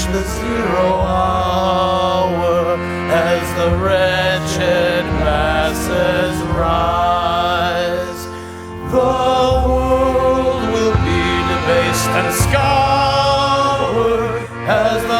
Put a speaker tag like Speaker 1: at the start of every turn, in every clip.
Speaker 1: reach the zero hour as the wretched masses rise. The world will be debased and scoured as the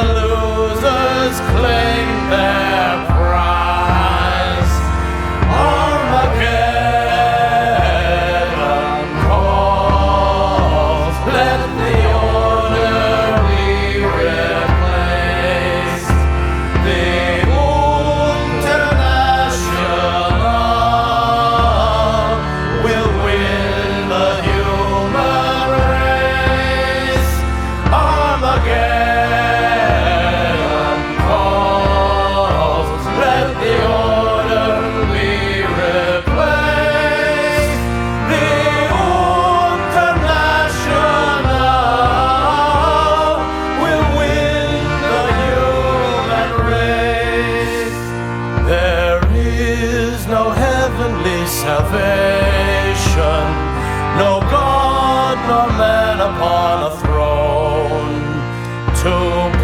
Speaker 1: nor man upon a throne to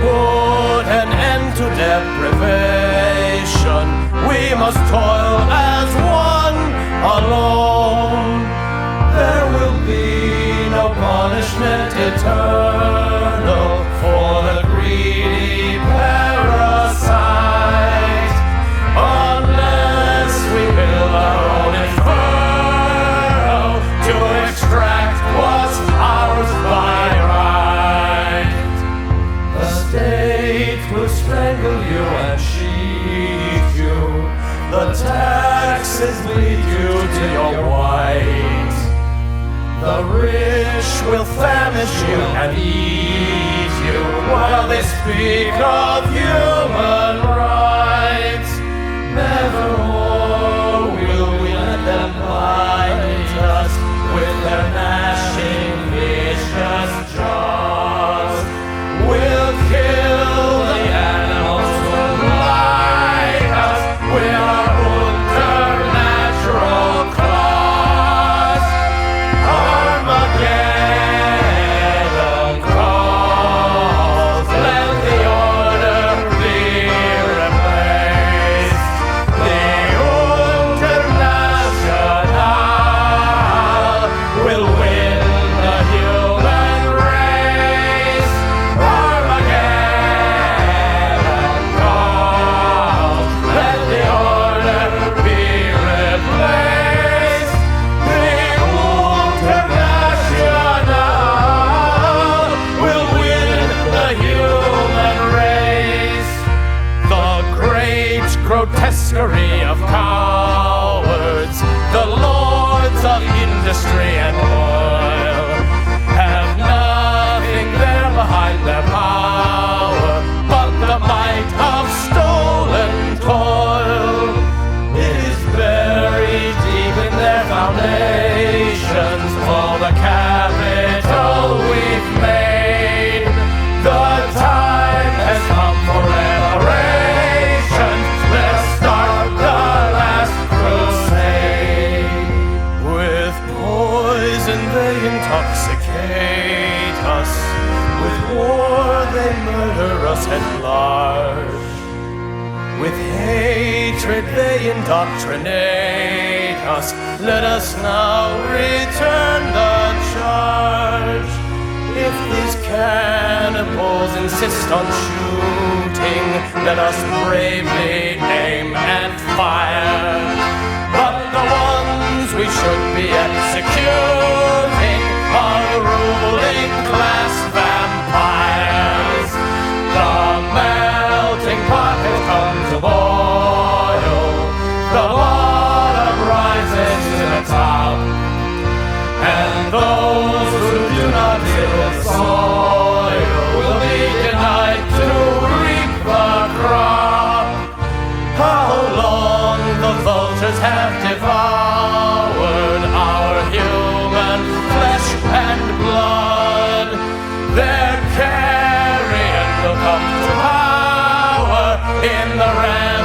Speaker 1: put an end to deprivation. We must toil as one alone. There will be no punishment eternal will strangle you and cheat you. The taxes lead you to your white. The rich will famish you and eat you while they speak of human rights. Grotesquerie of cowards, the lords of industry and oil, have nothing there behind their power but the might of at large. With hatred they indoctrinate us. Let us now return the charge. If these cannibals insist on shooting, let us bravely aim and fire. But the ones we should be come to power in the realm.